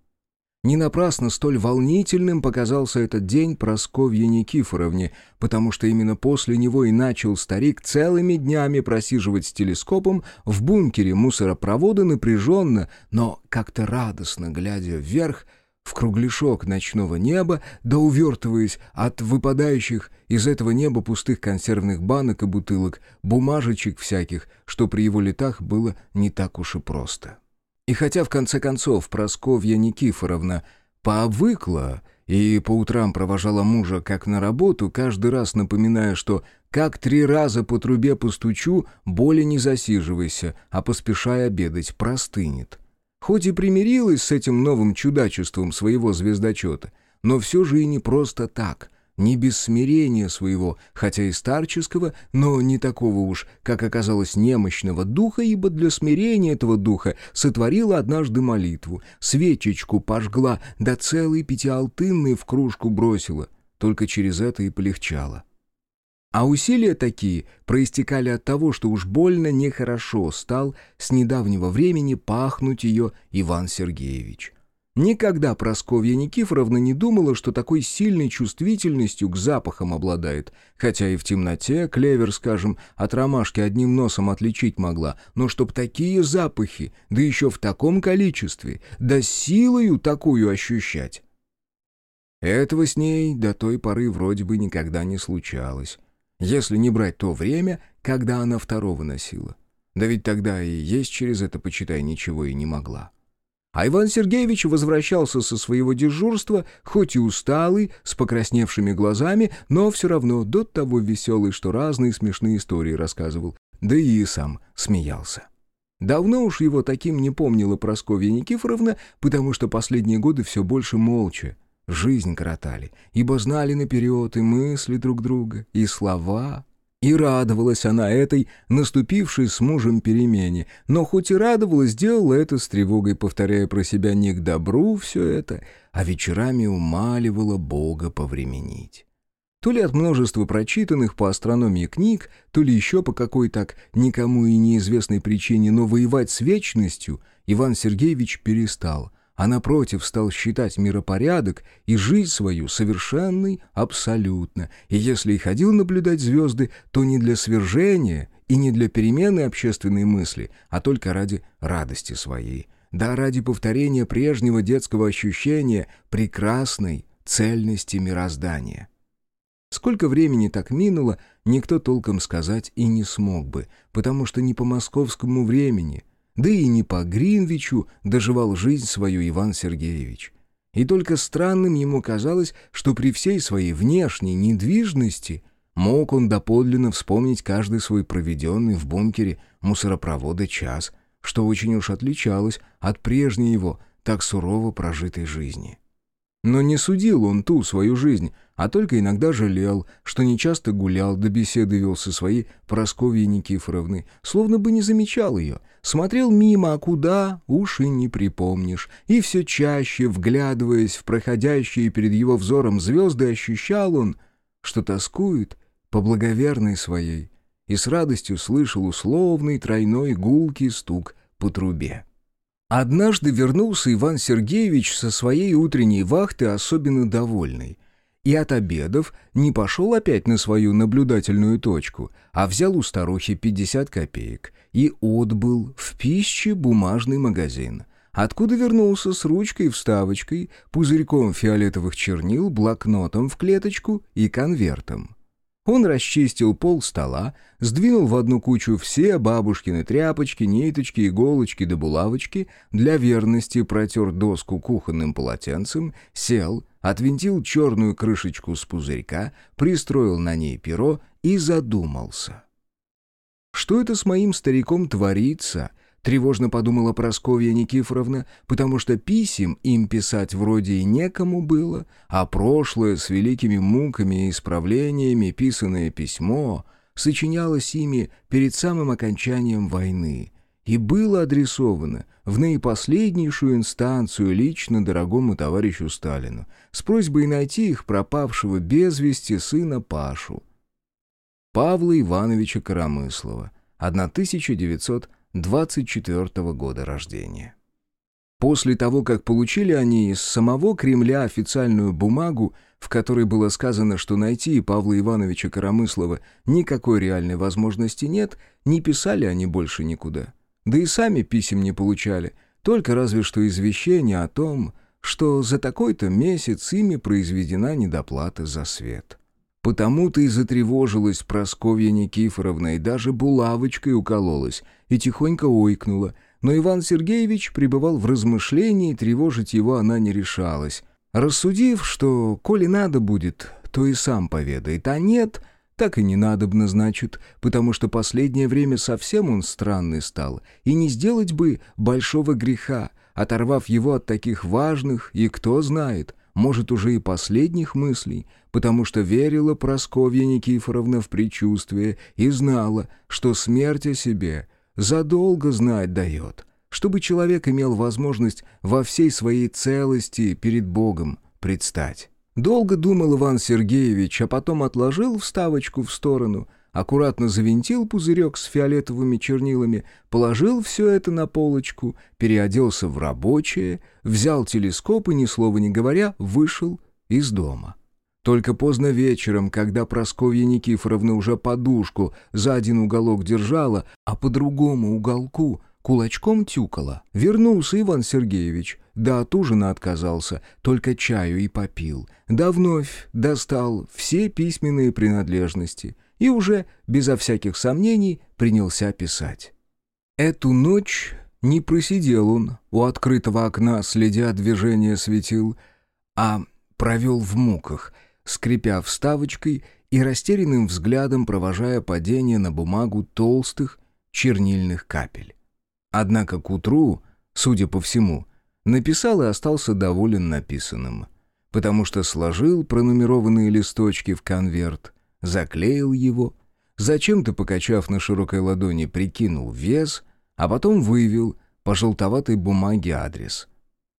Не напрасно столь волнительным показался этот день Просковье Никифоровне, потому что именно после него и начал старик целыми днями просиживать с телескопом в бункере мусоропровода напряженно, но как-то радостно, глядя вверх, в кругляшок ночного неба, да увертываясь от выпадающих из этого неба пустых консервных банок и бутылок, бумажечек всяких, что при его летах было не так уж и просто. И хотя, в конце концов, Просковья Никифоровна пообвыкла и по утрам провожала мужа как на работу, каждый раз напоминая, что «как три раза по трубе постучу, боли не засиживайся, а поспешай обедать, простынет». Хоть и примирилась с этим новым чудачеством своего звездочета, но все же и не просто так — не без смирения своего, хотя и старческого, но не такого уж, как оказалось, немощного духа, ибо для смирения этого духа сотворила однажды молитву, свечечку пожгла, да целый пятиалтынный в кружку бросила, только через это и полегчало. А усилия такие проистекали от того, что уж больно нехорошо стал с недавнего времени пахнуть ее Иван Сергеевич. Никогда Просковья Никифоровна не думала, что такой сильной чувствительностью к запахам обладает, хотя и в темноте клевер, скажем, от ромашки одним носом отличить могла, но чтоб такие запахи, да еще в таком количестве, да силою такую ощущать. Этого с ней до той поры вроде бы никогда не случалось, если не брать то время, когда она второго носила. Да ведь тогда и есть через это, почитай, ничего и не могла. А Иван Сергеевич возвращался со своего дежурства, хоть и усталый, с покрасневшими глазами, но все равно до того веселый, что разные смешные истории рассказывал, да и сам смеялся. Давно уж его таким не помнила Прасковья Никифоровна, потому что последние годы все больше молча, жизнь коротали, ибо знали наперед и мысли друг друга, и слова, и радовалась она этой наступившей с мужем перемене, но хоть и радовалась, делала это с тревогой, повторяя про себя не к добру все это, а вечерами умаливала Бога повременить. То ли от множества прочитанных по астрономии книг, то ли еще по какой так никому и неизвестной причине, но воевать с вечностью Иван Сергеевич перестал, а напротив стал считать миропорядок и жизнь свою совершенной абсолютно, и если и ходил наблюдать звезды, то не для свержения и не для перемены общественной мысли, а только ради радости своей, да ради повторения прежнего детского ощущения прекрасной цельности мироздания. Сколько времени так минуло, никто толком сказать и не смог бы, потому что не по московскому времени — да и не по Гринвичу доживал жизнь свою Иван Сергеевич. И только странным ему казалось, что при всей своей внешней недвижности мог он доподлинно вспомнить каждый свой проведенный в бункере мусоропровода час, что очень уж отличалось от прежней его так сурово прожитой жизни. Но не судил он ту свою жизнь, а только иногда жалел, что нечасто гулял, до беседы вел со своей Просковьей Никифоровной, словно бы не замечал ее, смотрел мимо, а куда, уж и не припомнишь, и все чаще, вглядываясь в проходящие перед его взором звезды, ощущал он, что тоскует по благоверной своей, и с радостью слышал условный тройной гулкий стук по трубе. Однажды вернулся Иван Сергеевич со своей утренней вахты особенно довольный. И от обедов не пошел опять на свою наблюдательную точку, а взял у старухи 50 копеек и отбыл в пище бумажный магазин, откуда вернулся с ручкой вставочкой, пузырьком фиолетовых чернил, блокнотом в клеточку и конвертом. Он расчистил пол стола, сдвинул в одну кучу все бабушкины тряпочки, ниточки, иголочки да булавочки, для верности протер доску кухонным полотенцем, сел, отвинтил черную крышечку с пузырька, пристроил на ней перо и задумался. Что это с моим стариком творится — Тревожно подумала Просковья Никифоровна, потому что писем им писать вроде и некому было, а прошлое с великими муками и исправлениями писанное письмо сочинялось ими перед самым окончанием войны и было адресовано в наипоследнейшую инстанцию лично дорогому товарищу Сталину с просьбой найти их пропавшего без вести сына Пашу. Павла Ивановича Коромыслова, 1900 24 -го года рождения. После того, как получили они из самого Кремля официальную бумагу, в которой было сказано, что найти Павла Ивановича Коромыслова никакой реальной возможности нет, не писали они больше никуда. Да и сами писем не получали, только разве что извещение о том, что за такой-то месяц ими произведена недоплата за свет. Потому-то и затревожилась Просковья Никифоровна и даже булавочкой укололась и тихонько ойкнула, но Иван Сергеевич пребывал в размышлении, тревожить его она не решалась. Рассудив, что, коли надо будет, то и сам поведает, а нет, так и не надобно, значит, потому что последнее время совсем он странный стал, и не сделать бы большого греха, оторвав его от таких важных и, кто знает, может, уже и последних мыслей, потому что верила Просковья Никифоровна в предчувствие и знала, что смерть о себе задолго знать дает, чтобы человек имел возможность во всей своей целости перед Богом предстать. Долго думал Иван Сергеевич, а потом отложил вставочку в сторону, аккуратно завинтил пузырек с фиолетовыми чернилами, положил все это на полочку, переоделся в рабочее, взял телескоп и, ни слова не говоря, вышел из дома. Только поздно вечером, когда Просковья Никифоровна уже подушку за один уголок держала, а по другому уголку кулачком тюкала, вернулся Иван Сергеевич, да от ужина отказался, только чаю и попил, да вновь достал все письменные принадлежности и уже, безо всяких сомнений, принялся писать. Эту ночь не просидел он у открытого окна, следя движения светил, а провел в муках — скрипя вставочкой и растерянным взглядом провожая падение на бумагу толстых чернильных капель. Однако к утру, судя по всему, написал и остался доволен написанным, потому что сложил пронумерованные листочки в конверт, заклеил его, зачем-то, покачав на широкой ладони, прикинул вес, а потом вывел по желтоватой бумаге адрес.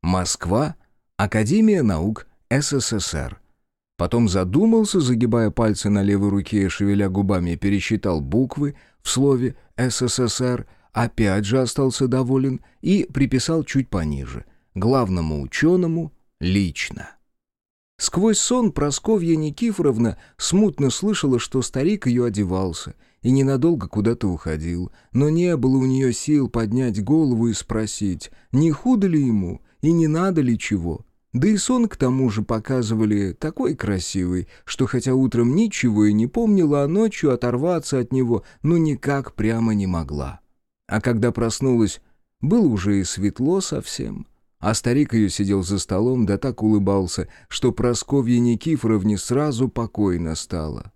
Москва, Академия наук СССР. Потом задумался, загибая пальцы на левой руке и шевеля губами, пересчитал буквы в слове «СССР», опять же остался доволен и приписал чуть пониже. Главному ученому лично. Сквозь сон Просковья Никифоровна смутно слышала, что старик ее одевался и ненадолго куда-то уходил, но не было у нее сил поднять голову и спросить, не худо ли ему и не надо ли чего. Да и сон к тому же показывали такой красивый, что хотя утром ничего и не помнила, а ночью оторваться от него ну никак прямо не могла. А когда проснулась, было уже и светло совсем. А старик ее сидел за столом, да так улыбался, что Просковье Никифоровне сразу покойно стало.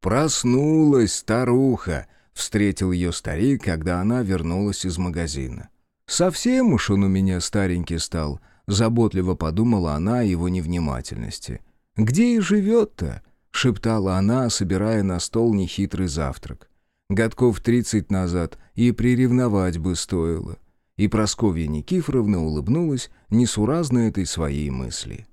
«Проснулась, старуха!» — встретил ее старик, когда она вернулась из магазина. «Совсем уж он у меня старенький стал», Заботливо подумала она о его невнимательности. «Где и живет-то?» — шептала она, собирая на стол нехитрый завтрак. Годков тридцать назад и приревновать бы стоило. И Просковья Никифоровна улыбнулась несуразно этой своей мысли.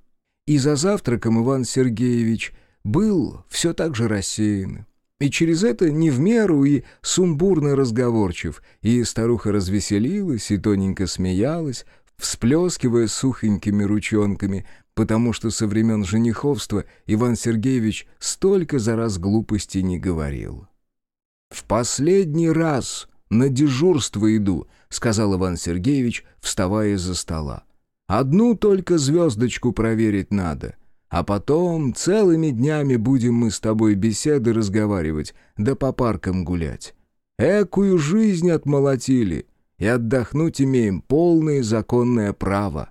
И за завтраком Иван Сергеевич был все так же рассеян. И через это не в меру и сумбурно разговорчив, и старуха развеселилась и тоненько смеялась, всплескивая сухонькими ручонками, потому что со времен жениховства Иван Сергеевич столько за раз глупости не говорил. «В последний раз на дежурство иду», — сказал Иван Сергеевич, вставая из-за стола. «Одну только звездочку проверить надо, а потом целыми днями будем мы с тобой беседы разговаривать, да по паркам гулять. Экую жизнь отмолотили, и отдохнуть имеем полное законное право».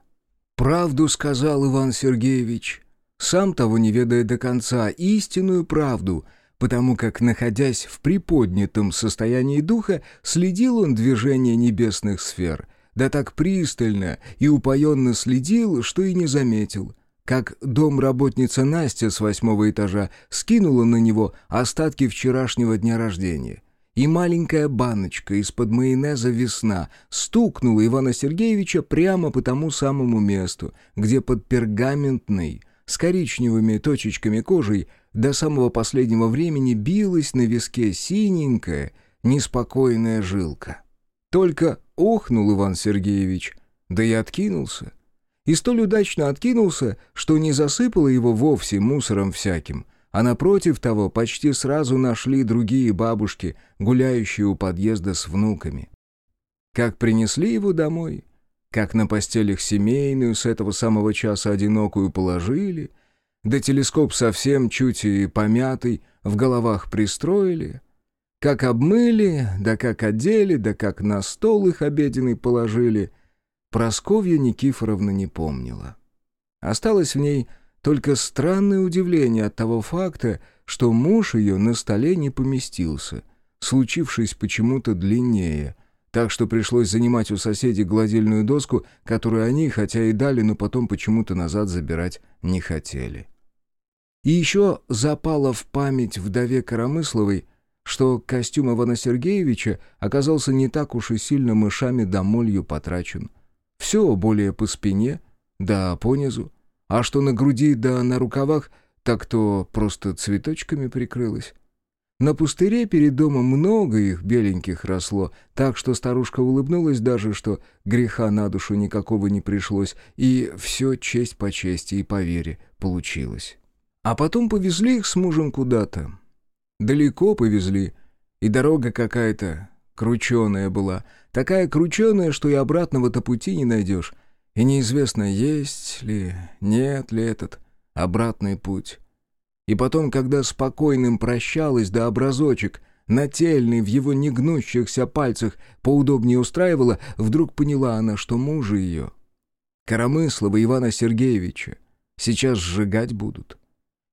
«Правду сказал Иван Сергеевич, сам того не ведая до конца, истинную правду», потому как, находясь в приподнятом состоянии духа, следил он движение небесных сфер, да так пристально и упоенно следил, что и не заметил, как домработница Настя с восьмого этажа скинула на него остатки вчерашнего дня рождения. И маленькая баночка из-под майонеза «Весна» стукнула Ивана Сергеевича прямо по тому самому месту, где под пергаментной, с коричневыми точечками кожей, до самого последнего времени билась на виске синенькая, неспокойная жилка. Только охнул Иван Сергеевич, Да и откинулся. И столь удачно откинулся, что не засыпало его вовсе мусором всяким, а напротив того почти сразу нашли другие бабушки, гуляющие у подъезда с внуками. Как принесли его домой, как на постелях семейную с этого самого часа одинокую положили, да телескоп совсем чуть и помятый в головах пристроили, как обмыли, да как одели, да как на стол их обеденный положили, Просковья Никифоровна не помнила. Осталось в ней только странное удивление от того факта, что муж ее на столе не поместился, случившись почему-то длиннее, так что пришлось занимать у соседей гладильную доску, которую они, хотя и дали, но потом почему-то назад забирать не хотели. И еще запало в память вдове Коромысловой, что костюм Ивана Сергеевича оказался не так уж и сильно мышами да молью потрачен. Все более по спине, да понизу, а что на груди да на рукавах, так то просто цветочками прикрылось. На пустыре перед домом много их беленьких росло, так что старушка улыбнулась даже, что греха на душу никакого не пришлось, и все честь по чести и по вере получилось. А потом повезли их с мужем куда-то. Далеко повезли, и дорога какая-то крученая была, такая крученая, что и обратного-то пути не найдешь, и неизвестно, есть ли, нет ли этот обратный путь. И потом, когда спокойным прощалась да образочек, нательный в его негнущихся пальцах поудобнее устраивала, вдруг поняла она, что мужа ее, Коромыслова Ивана Сергеевича, сейчас сжигать будут.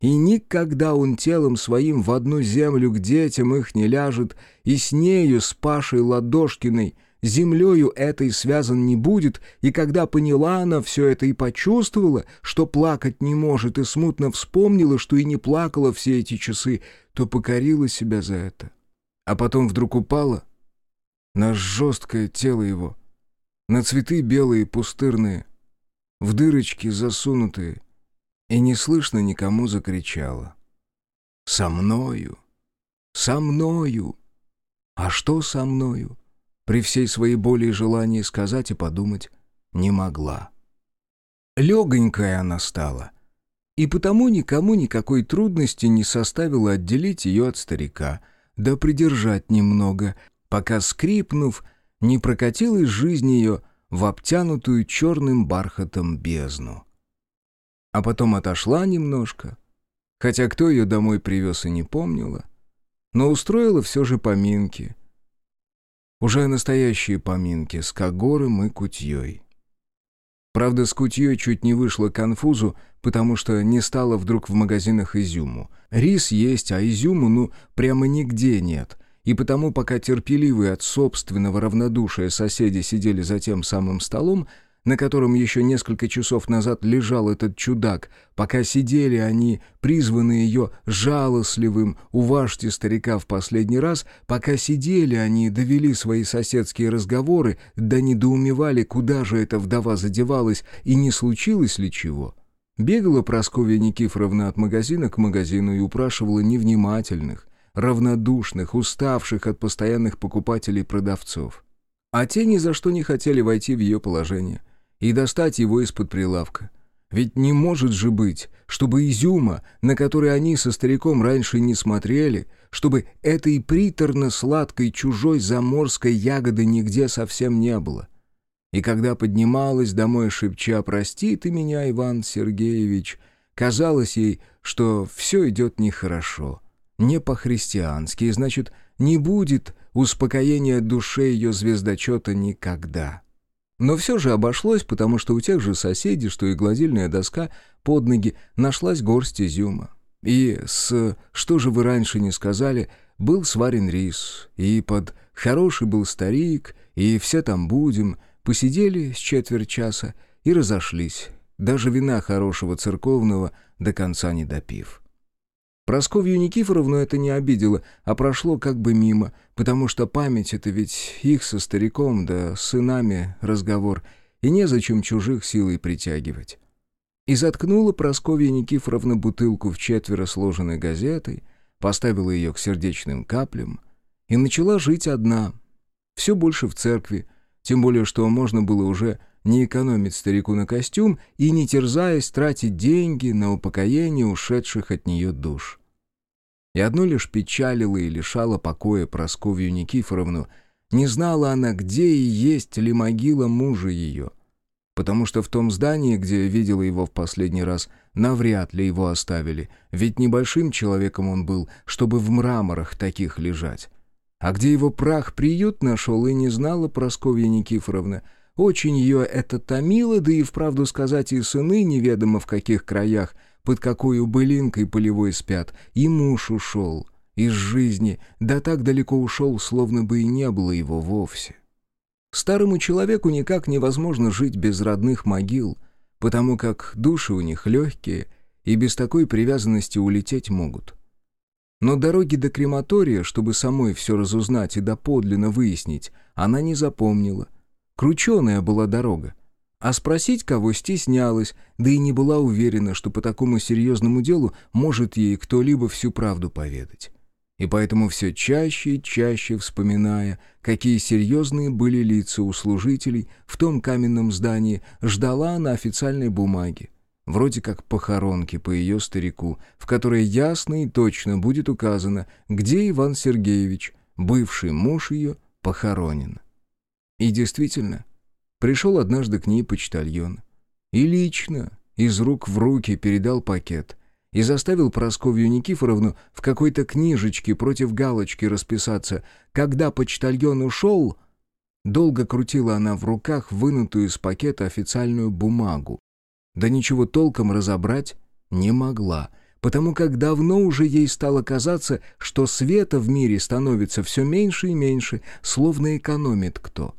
И никогда он телом своим в одну землю к детям их не ляжет, и с нею, с Пашей Ладошкиной, землею этой связан не будет, и когда поняла она все это и почувствовала, что плакать не может, и смутно вспомнила, что и не плакала все эти часы, то покорила себя за это. А потом вдруг упала на жесткое тело его, на цветы белые пустырные, в дырочки засунутые, и неслышно никому закричала. «Со мною! Со мною! А что со мною?» При всей своей боли и желании сказать и подумать не могла. Легонькая она стала, и потому никому никакой трудности не составило отделить ее от старика, да придержать немного, пока, скрипнув, не прокатилась жизнь ее в обтянутую черным бархатом бездну. А потом отошла немножко, хотя кто ее домой привез и не помнила, но устроила все же поминки — уже настоящие поминки с Кагором и Кутьей. Правда, с Кутьей чуть не вышло конфузу, потому что не стало вдруг в магазинах изюму. Рис есть, а изюму, ну, прямо нигде нет. И потому, пока терпеливые от собственного равнодушия соседи сидели за тем самым столом, на котором еще несколько часов назад лежал этот чудак, пока сидели они, призванные ее жалостливым, уважьте старика в последний раз, пока сидели они, довели свои соседские разговоры, да недоумевали, куда же эта вдова задевалась и не случилось ли чего. Бегала Прасковья Никифоровна от магазина к магазину и упрашивала невнимательных, равнодушных, уставших от постоянных покупателей продавцов. А те ни за что не хотели войти в ее положение и достать его из-под прилавка. Ведь не может же быть, чтобы изюма, на который они со стариком раньше не смотрели, чтобы этой приторно-сладкой чужой заморской ягоды нигде совсем не было. И когда поднималась домой шепча «Прости ты меня, Иван Сергеевич», казалось ей, что все идет нехорошо, не по-христиански, и значит, не будет успокоения душе ее звездочета никогда. Но все же обошлось, потому что у тех же соседей, что и гладильная доска, под ноги нашлась горсть изюма. И с «что же вы раньше не сказали» был сварен рис, и под «хороший был старик», и «все там будем», посидели с четверть часа и разошлись, даже вина хорошего церковного до конца не допив. Просковью Никифоровну это не обидело, а прошло как бы мимо, потому что память — это ведь их со стариком, да сынами разговор, и незачем чужих силой притягивать. И заткнула Просковья Никифоровна бутылку в четверо сложенной газетой, поставила ее к сердечным каплям и начала жить одна. Все больше в церкви, тем более что можно было уже не экономить старику на костюм и, не терзаясь, тратить деньги на упокоение ушедших от нее душ. И одно лишь печалило и лишало покоя Просковью Никифоровну, не знала она, где и есть ли могила мужа ее, потому что в том здании, где видела его в последний раз, навряд ли его оставили, ведь небольшим человеком он был, чтобы в мраморах таких лежать. А где его прах приют нашел, и не знала Просковья Никифоровна — очень ее это томило, да и вправду сказать, и сыны неведомо в каких краях, под какой былинкой полевой спят, и муж ушел из жизни, да так далеко ушел, словно бы и не было его вовсе. Старому человеку никак невозможно жить без родных могил, потому как души у них легкие и без такой привязанности улететь могут. Но дороги до крематория, чтобы самой все разузнать и доподлинно выяснить, она не запомнила — Крученая была дорога. А спросить кого стеснялась, да и не была уверена, что по такому серьезному делу может ей кто-либо всю правду поведать. И поэтому все чаще и чаще вспоминая, какие серьезные были лица у служителей в том каменном здании, ждала она официальной бумаги, вроде как похоронки по ее старику, в которой ясно и точно будет указано, где Иван Сергеевич, бывший муж ее, похоронен. И действительно, пришел однажды к ней почтальон. И лично, из рук в руки передал пакет. И заставил Просковью Никифоровну в какой-то книжечке против галочки расписаться. Когда почтальон ушел, долго крутила она в руках вынутую из пакета официальную бумагу. Да ничего толком разобрать не могла, потому как давно уже ей стало казаться, что света в мире становится все меньше и меньше, словно экономит кто.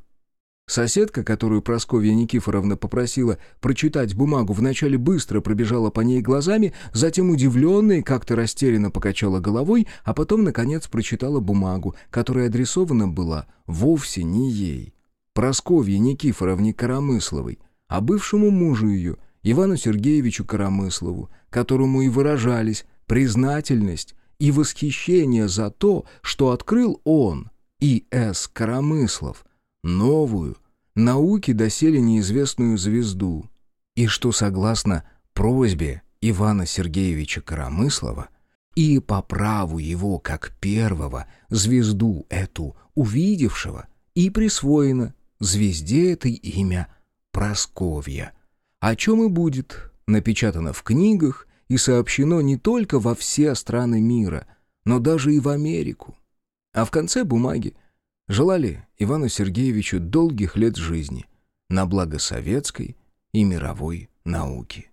Соседка, которую Просковья Никифоровна попросила прочитать бумагу, вначале быстро пробежала по ней глазами, затем удивленно и как-то растерянно покачала головой, а потом, наконец, прочитала бумагу, которая адресована была вовсе не ей. Просковье Никифоровне Коромысловой, а бывшему мужу ее, Ивану Сергеевичу Коромыслову, которому и выражались признательность и восхищение за то, что открыл он, И.С. Коромыслов, новую, науке доселе неизвестную звезду, и что, согласно просьбе Ивана Сергеевича Коромыслова, и по праву его, как первого, звезду эту увидевшего, и присвоено звезде этой имя Просковья, о чем и будет напечатано в книгах и сообщено не только во все страны мира, но даже и в Америку. А в конце бумаги желали Ивану Сергеевичу долгих лет жизни на благо советской и мировой науки.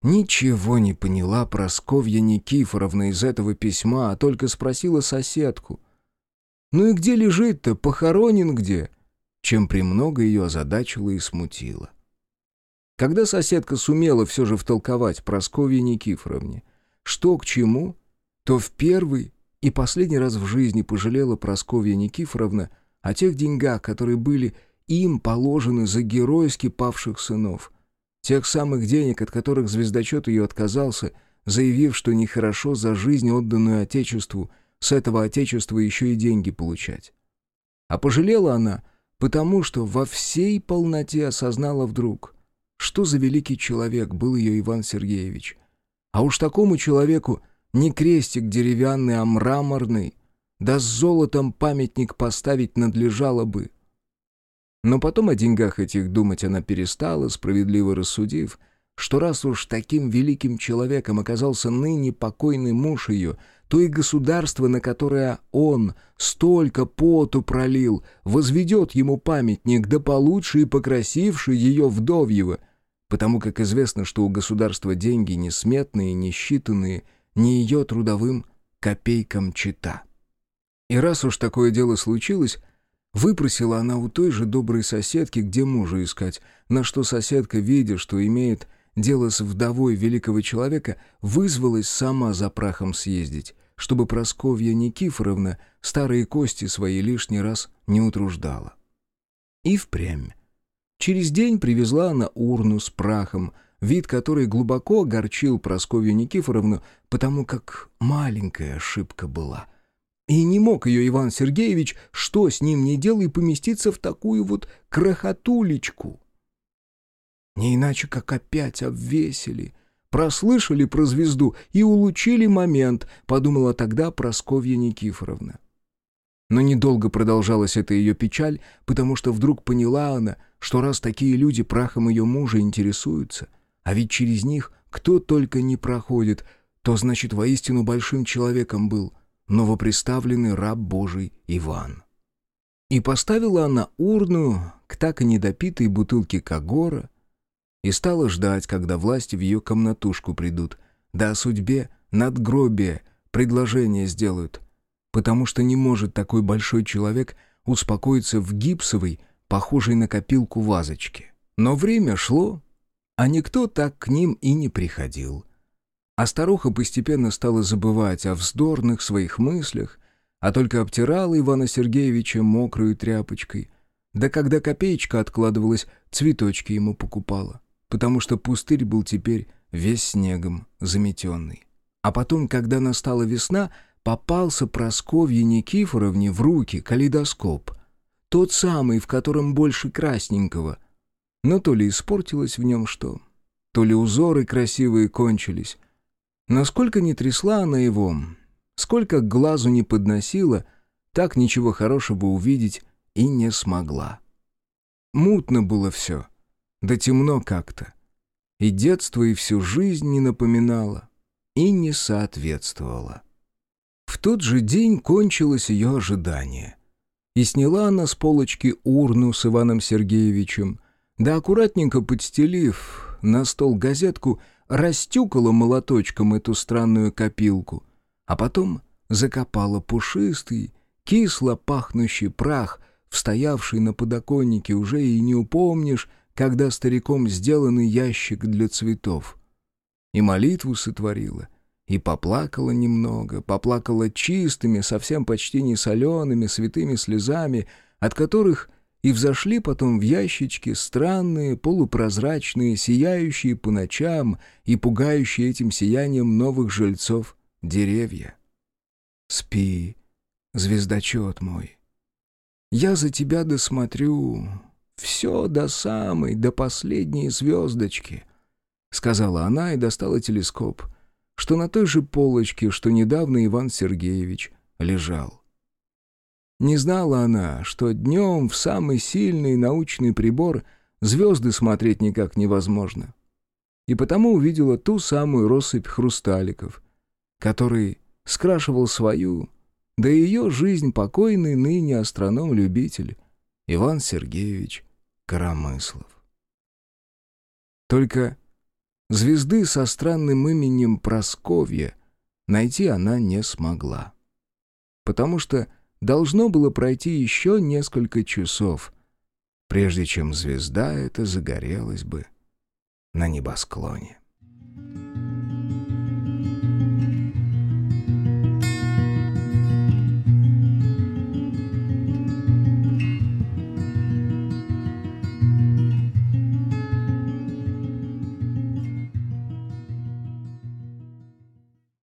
Ничего не поняла Просковья Никифоровна из этого письма, а только спросила соседку. «Ну и где лежит-то? Похоронен где?» Чем премного ее озадачило и смутило. Когда соседка сумела все же втолковать Просковье Никифоровне, что к чему, то в первый и последний раз в жизни пожалела Просковья Никифоровна о тех деньгах, которые были им положены за геройски павших сынов. Тех самых денег, от которых звездочет ее отказался, заявив, что нехорошо за жизнь, отданную Отечеству, с этого Отечества еще и деньги получать. А пожалела она, потому что во всей полноте осознала вдруг, что за великий человек был ее Иван Сергеевич. А уж такому человеку не крестик деревянный, а мраморный. Да с золотом памятник поставить надлежало бы. Но потом о деньгах этих думать она перестала, справедливо рассудив, что раз уж таким великим человеком оказался ныне покойный муж ее, то и государство, на которое он столько поту пролил, возведет ему памятник, да получше и покрасивший ее вдовьего, потому как известно, что у государства деньги несметные, несчитанные, не ее трудовым копейкам чита. И раз уж такое дело случилось, выпросила она у той же доброй соседки, где мужа искать, на что соседка, видя, что имеет дело с вдовой великого человека, вызвалась сама за прахом съездить, чтобы Просковья Никифоровна старые кости свои лишний раз не утруждала. И впрямь. Через день привезла она урну с прахом, вид которой глубоко огорчил Прасковью Никифоровну, потому как маленькая ошибка была. И не мог ее Иван Сергеевич, что с ним не делай, поместиться в такую вот крохотулечку. Не иначе, как опять обвесили. Прослышали про звезду и улучили момент, подумала тогда Просковья Никифоровна. Но недолго продолжалась эта ее печаль, потому что вдруг поняла она, что раз такие люди прахом ее мужа интересуются, а ведь через них кто только не проходит, то значит воистину большим человеком был новоприставленный раб Божий Иван. И поставила она урну к так и недопитой бутылке Кагора и стала ждать, когда власти в ее комнатушку придут, да о судьбе надгробие предложение сделают — потому что не может такой большой человек успокоиться в гипсовой, похожей на копилку вазочке. Но время шло, а никто так к ним и не приходил. А старуха постепенно стала забывать о вздорных своих мыслях, а только обтирала Ивана Сергеевича мокрой тряпочкой. Да когда копеечка откладывалась, цветочки ему покупала, потому что пустырь был теперь весь снегом заметенный. А потом, когда настала весна, попался Просковье Никифоровне в руки калейдоскоп. Тот самый, в котором больше красненького. Но то ли испортилось в нем что, то ли узоры красивые кончились. Насколько не трясла она его, сколько глазу не подносила, так ничего хорошего увидеть и не смогла. Мутно было все, да темно как-то. И детство, и всю жизнь не напоминало, и не соответствовало. В тот же день кончилось ее ожидание. И сняла она с полочки урну с Иваном Сергеевичем, да аккуратненько подстелив на стол газетку, растюкала молоточком эту странную копилку, а потом закопала пушистый, кисло пахнущий прах, встоявший на подоконнике уже и не упомнишь, когда стариком сделанный ящик для цветов. И молитву сотворила, и поплакала немного, поплакала чистыми, совсем почти не солеными, святыми слезами, от которых и взошли потом в ящички странные, полупрозрачные, сияющие по ночам и пугающие этим сиянием новых жильцов деревья. Спи, звездочет мой. Я за тебя досмотрю все до самой, до последней звездочки, — сказала она и достала телескоп — что на той же полочке, что недавно Иван Сергеевич лежал. Не знала она, что днем в самый сильный научный прибор звезды смотреть никак невозможно. И потому увидела ту самую россыпь хрусталиков, который скрашивал свою, да и ее жизнь покойный ныне астроном-любитель Иван Сергеевич Коромыслов. Только Звезды со странным именем Просковья найти она не смогла. Потому что должно было пройти еще несколько часов, прежде чем звезда эта загорелась бы на небосклоне.